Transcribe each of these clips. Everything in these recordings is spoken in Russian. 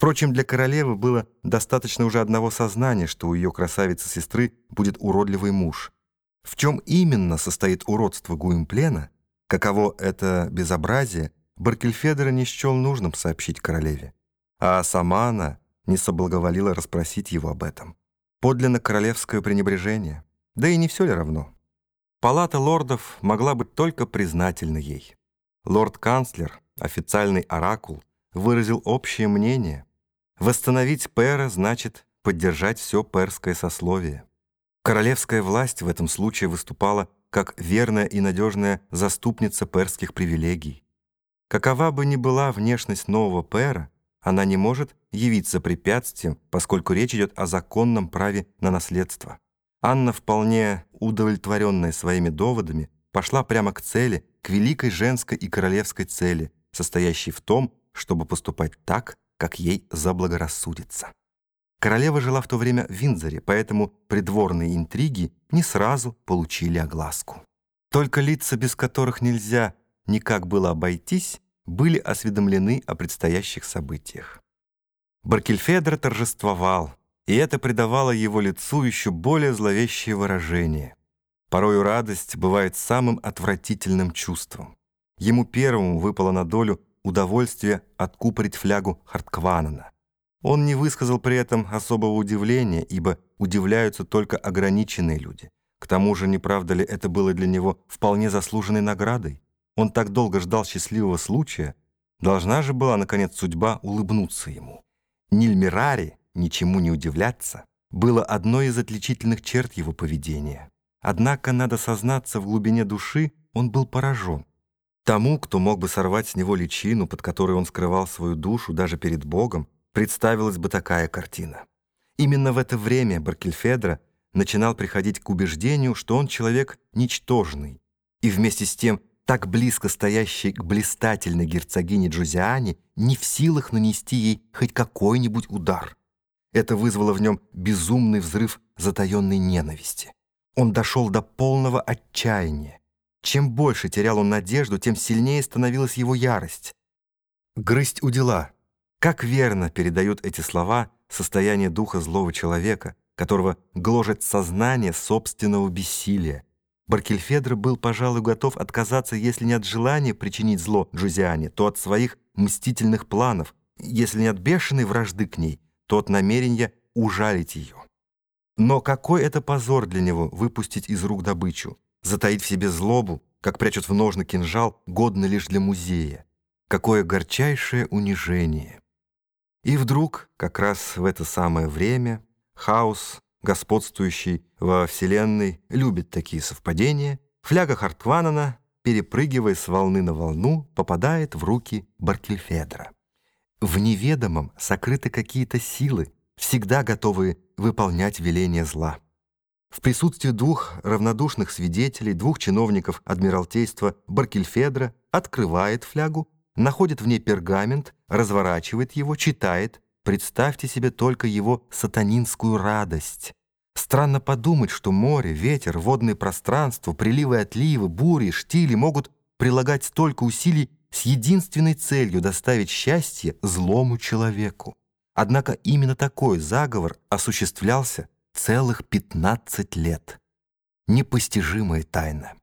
Впрочем, для королевы было достаточно уже одного сознания, что у ее красавицы-сестры будет уродливый муж. В чем именно состоит уродство Гуимплена, каково это безобразие, Баркельфедера не счел нужным сообщить королеве. А сама она не соблаговолила расспросить его об этом. Подлинно королевское пренебрежение. Да и не все ли равно? Палата лордов могла быть только признательна ей. Лорд-канцлер, официальный оракул, выразил общее мнение. Восстановить пера значит поддержать все перское сословие. Королевская власть в этом случае выступала как верная и надежная заступница перских привилегий. Какова бы ни была внешность нового пэра, она не может явиться препятствием, поскольку речь идет о законном праве на наследство. Анна, вполне удовлетворенная своими доводами, пошла прямо к цели, к великой женской и королевской цели, состоящей в том, чтобы поступать так, как ей заблагорассудится. Королева жила в то время в Виндзоре, поэтому придворные интриги не сразу получили огласку. Только лица, без которых нельзя никак было обойтись, были осведомлены о предстоящих событиях. Баркельфедро торжествовал, и это придавало его лицу еще более зловещее выражение. Порою радость бывает самым отвратительным чувством. Ему первому выпало на долю удовольствие откупорить флягу Харткванена. Он не высказал при этом особого удивления, ибо удивляются только ограниченные люди. К тому же, не правда ли, это было для него вполне заслуженной наградой? Он так долго ждал счастливого случая. Должна же была, наконец, судьба улыбнуться ему. Нильмирари, ничему не удивляться, было одной из отличительных черт его поведения. Однако, надо сознаться, в глубине души он был поражен. Тому, кто мог бы сорвать с него личину, под которой он скрывал свою душу даже перед Богом, представилась бы такая картина. Именно в это время Баркельфедро начинал приходить к убеждению, что он человек ничтожный, и вместе с тем так близко стоящий к блистательной герцогине Джузиане, не в силах нанести ей хоть какой-нибудь удар. Это вызвало в нем безумный взрыв затаенной ненависти. Он дошел до полного отчаяния. Чем больше терял он надежду, тем сильнее становилась его ярость. Грызть у дела. Как верно передают эти слова состояние духа злого человека, которого гложет сознание собственного бессилия, Баркельфедро был, пожалуй, готов отказаться, если не от желания причинить зло Джузиане, то от своих мстительных планов, если не от бешеной вражды к ней, то от намерения ужалить ее. Но какой это позор для него выпустить из рук добычу, затаить в себе злобу, как прячут в ножны кинжал, годно лишь для музея. Какое горчайшее унижение. И вдруг, как раз в это самое время, хаос господствующий во Вселенной, любит такие совпадения, фляга Харткванана, перепрыгивая с волны на волну, попадает в руки Баркельфедра. В неведомом сокрыты какие-то силы, всегда готовые выполнять веления зла. В присутствии двух равнодушных свидетелей, двух чиновников Адмиралтейства Баркельфедра открывает флягу, находит в ней пергамент, разворачивает его, читает, Представьте себе только его сатанинскую радость. Странно подумать, что море, ветер, водное пространство, приливы отливы, бури, штили могут прилагать столько усилий с единственной целью доставить счастье злому человеку. Однако именно такой заговор осуществлялся целых 15 лет. Непостижимая тайна.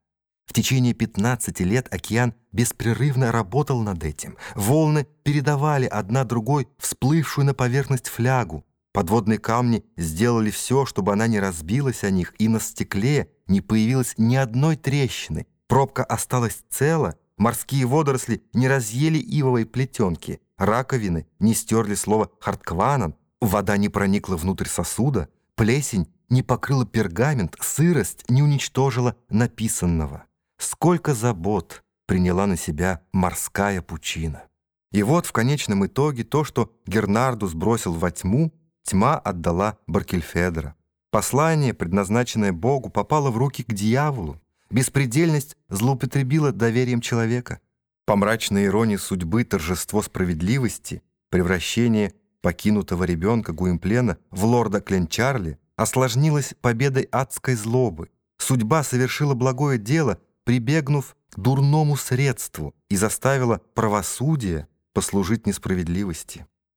В течение 15 лет океан беспрерывно работал над этим. Волны передавали одна другой всплывшую на поверхность флягу. Подводные камни сделали все, чтобы она не разбилась о них, и на стекле не появилось ни одной трещины. Пробка осталась цела, морские водоросли не разъели ивовой плетенки, раковины не стерли слово «харткванан», вода не проникла внутрь сосуда, плесень не покрыла пергамент, сырость не уничтожила написанного. Сколько забот приняла на себя морская пучина. И вот в конечном итоге то, что Гернарду сбросил во тьму, тьма отдала Баркельфедра. Послание, предназначенное Богу, попало в руки к дьяволу. Беспредельность злоупотребила доверием человека. По мрачной иронии судьбы торжество справедливости, превращение покинутого ребенка Гуимплена в лорда Кленчарли осложнилось победой адской злобы. Судьба совершила благое дело, прибегнув к дурному средству и заставила правосудие послужить несправедливости.